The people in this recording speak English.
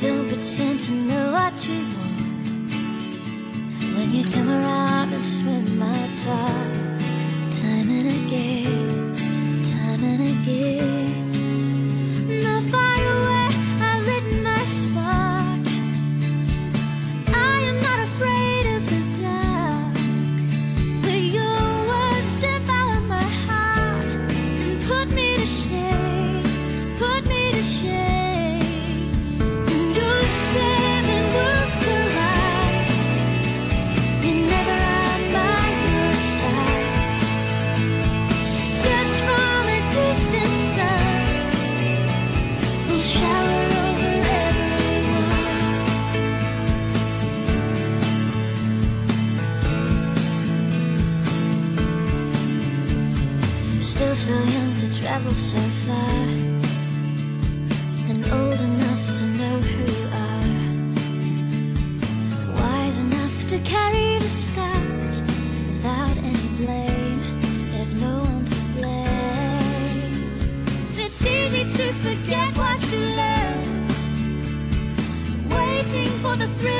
Don't pretend to know what you want when you come around and swim my talk. So young to travel so far, and old enough to know who you are. Wise enough to carry the scars without any blame. There's no one to blame. It's easy to forget what you learned, waiting for the return.